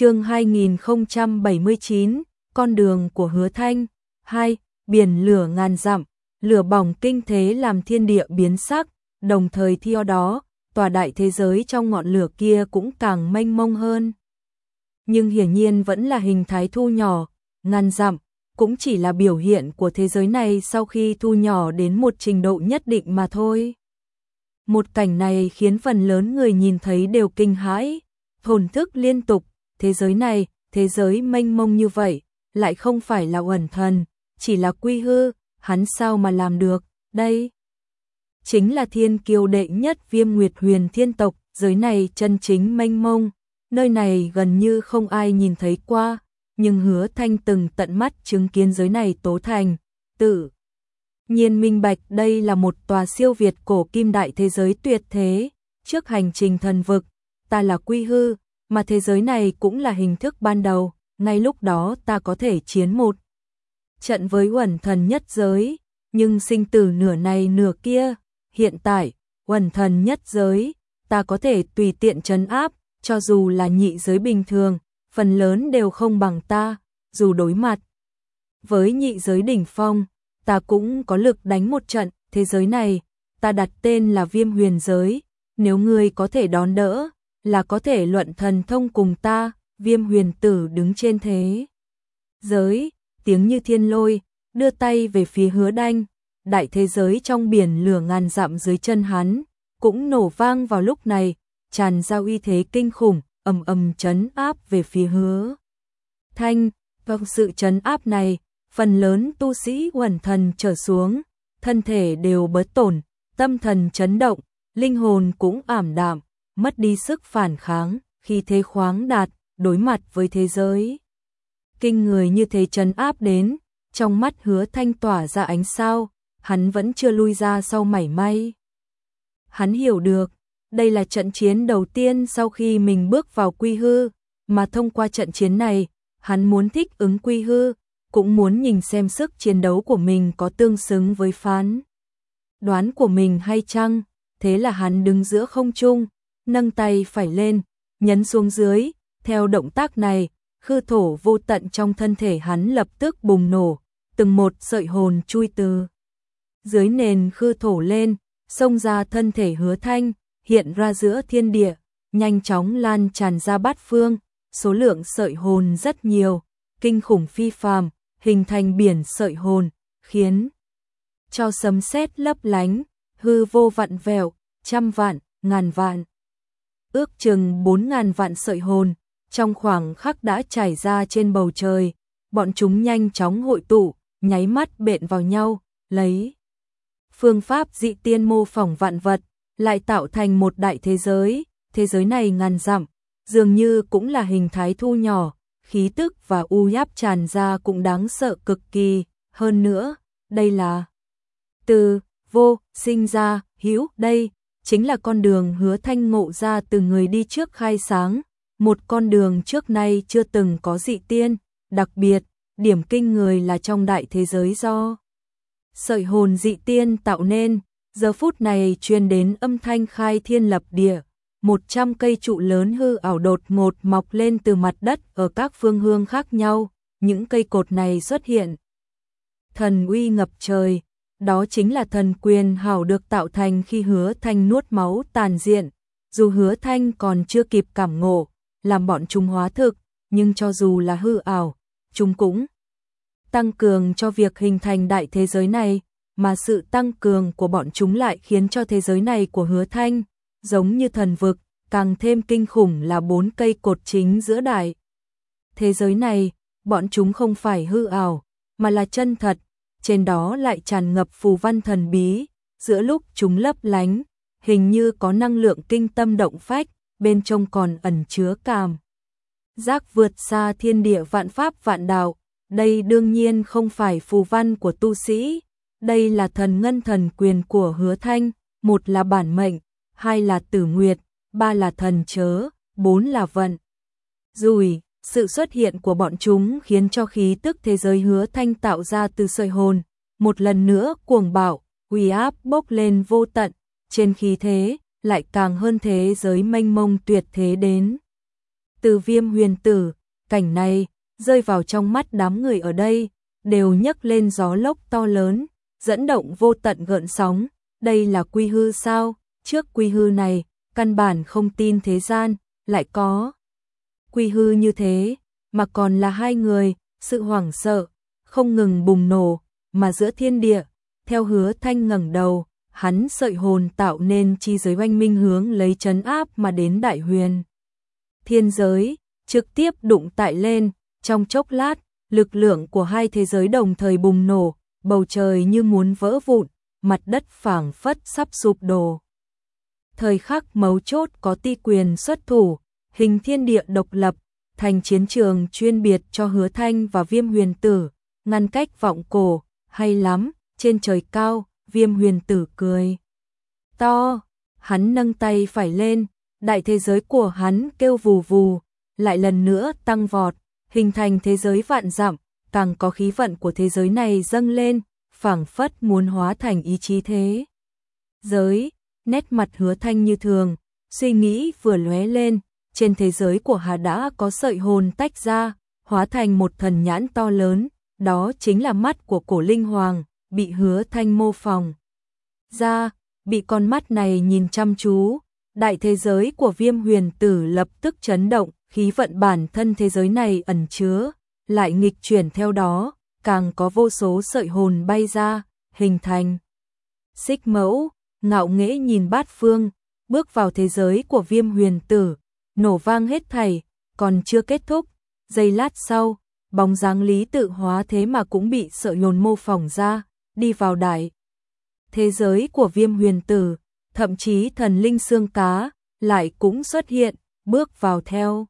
chương 2079, con đường của hứa thanh, 2, biển lửa ngàn dặm, lửa bỏng kinh thế làm thiên địa biến sắc, đồng thời theo đó, tòa đại thế giới trong ngọn lửa kia cũng càng mênh mông hơn. Nhưng hiển nhiên vẫn là hình thái thu nhỏ, ngàn dặm, cũng chỉ là biểu hiện của thế giới này sau khi thu nhỏ đến một trình độ nhất định mà thôi. Một cảnh này khiến phần lớn người nhìn thấy đều kinh hãi, thổn thức liên tục, thế giới này, thế giới mênh mông như vậy, lại không phải là uẩn thần, chỉ là quy hư, hắn sao mà làm được, đây. Chính là thiên kiêu đệ nhất viêm nguyệt huyền thiên tộc, giới này chân chính mênh mông, nơi này gần như không ai nhìn thấy qua, nhưng hứa thanh từng tận mắt chứng kiến giới này tố thành, tự. Nhiên minh bạch đây là một tòa siêu việt cổ kim đại thế giới tuyệt thế, trước hành trình thần vực, ta là quy hư, mà thế giới này cũng là hình thức ban đầu, ngay lúc đó ta có thể chiến một trận với uẩn thần nhất giới, nhưng sinh tử nửa này nửa kia, hiện tại, uẩn thần nhất giới, ta có thể tùy tiện trấn áp, cho dù là nhị giới bình thường, phần lớn đều không bằng ta, dù đối mặt. Với nhị giới đỉnh phong, ta cũng có lực đánh một trận, thế giới này, ta đặt tên là viêm huyền giới, nếu ngươi có thể đón đỡ, là có thể luận thần thông cùng ta, viêm huyền tử đứng trên thế. Giới, tiếng như thiên lôi, đưa tay về phía hứa đanh, đại thế giới trong biển lửa ngàn dặm dưới chân hắn, cũng nổ vang vào lúc này, tràn ra uy thế kinh khủng, ầm ầm chấn áp về phía hứa. Thanh, vâng sự chấn áp này, phần lớn tu sĩ quẩn thần trở xuống, thân thể đều bớt tổn, tâm thần chấn động, linh hồn cũng ảm đạm, mất đi sức phản kháng, khi thế khoáng đạt, đối mặt với thế giới. Kinh người như thế trấn áp đến, trong mắt hứa thanh tỏa ra ánh sao, hắn vẫn chưa lui ra sau mảy may. Hắn hiểu được, đây là trận chiến đầu tiên sau khi mình bước vào quy hư, mà thông qua trận chiến này, hắn muốn thích ứng quy hư, cũng muốn nhìn xem sức chiến đấu của mình có tương xứng với phán. Đoán của mình hay chăng, thế là hắn đứng giữa không trung, nâng tay phải lên, nhấn xuống dưới, theo động tác này, khư thổ vô tận trong thân thể hắn lập tức bùng nổ, từng một sợi hồn chui từ dưới nền khư thổ lên, xông ra thân thể hứa thanh, hiện ra giữa thiên địa, nhanh chóng lan tràn ra bát phương, số lượng sợi hồn rất nhiều, kinh khủng phi phàm, hình thành biển sợi hồn, khiến cho sấm sét lấp lánh, hư vô vặn vẹo, trăm vạn, ngàn vạn. Ước chừng bốn ngàn vạn sợi hồn, trong khoảng khắc đã trải ra trên bầu trời, bọn chúng nhanh chóng hội tụ, nháy mắt bện vào nhau, lấy phương pháp dị tiên mô phỏng vạn vật, lại tạo thành một đại thế giới, thế giới này ngàn dặm, dường như cũng là hình thái thu nhỏ, khí tức và u áp tràn ra cũng đáng sợ cực kỳ, hơn nữa, đây là từ vô sinh ra, hữu đây chính là con đường hứa thanh ngộ ra từ người đi trước khai sáng, một con đường trước nay chưa từng có dị tiên, đặc biệt, điểm kinh người là trong đại thế giới do sợi hồn dị tiên tạo nên, giờ phút này truyền đến âm thanh khai thiên lập địa, một trăm cây trụ lớn hư ảo đột ngột mọc lên từ mặt đất ở các phương hướng khác nhau, những cây cột này xuất hiện. Thần uy ngập trời, đó chính là thần quyền hảo được tạo thành khi hứa thanh nuốt máu tàn diện, dù hứa thanh còn chưa kịp cảm ngộ, làm bọn chúng hóa thực, nhưng cho dù là hư ảo, chúng cũng tăng cường cho việc hình thành đại thế giới này, mà sự tăng cường của bọn chúng lại khiến cho thế giới này của hứa thanh, giống như thần vực, càng thêm kinh khủng là bốn cây cột chính giữa đại. Thế giới này, bọn chúng không phải hư ảo, mà là chân thật, trên đó lại tràn ngập phù văn thần bí, giữa lúc chúng lấp lánh, hình như có năng lượng kinh tâm động phách, bên trong còn ẩn chứa cảm. Giác vượt xa thiên địa vạn pháp vạn đạo, đây đương nhiên không phải phù văn của tu sĩ, đây là thần ngân thần quyền của hứa thanh, một là bản mệnh, hai là tử nguyệt, ba là thần chớ, bốn là vận. Rùi, sự xuất hiện của bọn chúng khiến cho khí tức thế giới hứa thanh tạo ra từ sợi hồn, một lần nữa cuồng bạo, uy áp bốc lên vô tận, trên khí thế, lại càng hơn thế giới mênh mông tuyệt thế đến. từ viêm huyền tử, cảnh này, rơi vào trong mắt đám người ở đây, đều nhấc lên gió lốc to lớn, dẫn động vô tận gợn sóng, đây là quy hư sao, trước quy hư này, căn bản không tin thế gian, lại có quy hư như thế, mà còn là hai người, sự hoảng sợ, không ngừng bùng nổ, mà giữa thiên địa, theo hứa thanh ngẩng đầu, hắn sợi hồn tạo nên chi giới oanh minh hướng lấy chấn áp mà đến đại huyền. Thiên giới, trực tiếp đụng tại lên, trong chốc lát, lực lượng của hai thế giới đồng thời bùng nổ, bầu trời như muốn vỡ vụn, mặt đất phảng phất sắp sụp đổ. Thời khắc mấu chốt có ti quyền xuất thủ, hình thiên địa độc lập, thành chiến trường chuyên biệt cho hứa thanh và viêm huyền tử, ngăn cách vọng cổ, hay lắm, trên trời cao, viêm huyền tử cười. To, hắn nâng tay phải lên, đại thế giới của hắn kêu vù vù, lại lần nữa tăng vọt, hình thành thế giới vạn dặm, càng có khí vận của thế giới này dâng lên, phảng phất muốn hóa thành ý chí thế. Giới, nét mặt hứa thanh như thường, suy nghĩ vừa lóe lên, trên thế giới của Hà đã có sợi hồn tách ra, hóa thành một thần nhãn to lớn, đó chính là mắt của cổ linh hoàng, bị hứa thanh mô phỏng. Ra, bị con mắt này nhìn chăm chú, đại thế giới của viêm huyền tử lập tức chấn động, khí vận bản thân thế giới này ẩn chứa, lại nghịch chuyển theo đó, càng có vô số sợi hồn bay ra, hình thành. Xích mẫu, ngạo nghễ nhìn bát phương, bước vào thế giới của viêm huyền tử, nổ vang hết thảy, còn chưa kết thúc, giây lát sau, bóng dáng lý tự hóa thế mà cũng bị sợ nhồn mô phỏng ra, đi vào đại. Thế giới của viêm huyền tử, thậm chí thần linh xương cá, lại cũng xuất hiện, bước vào theo.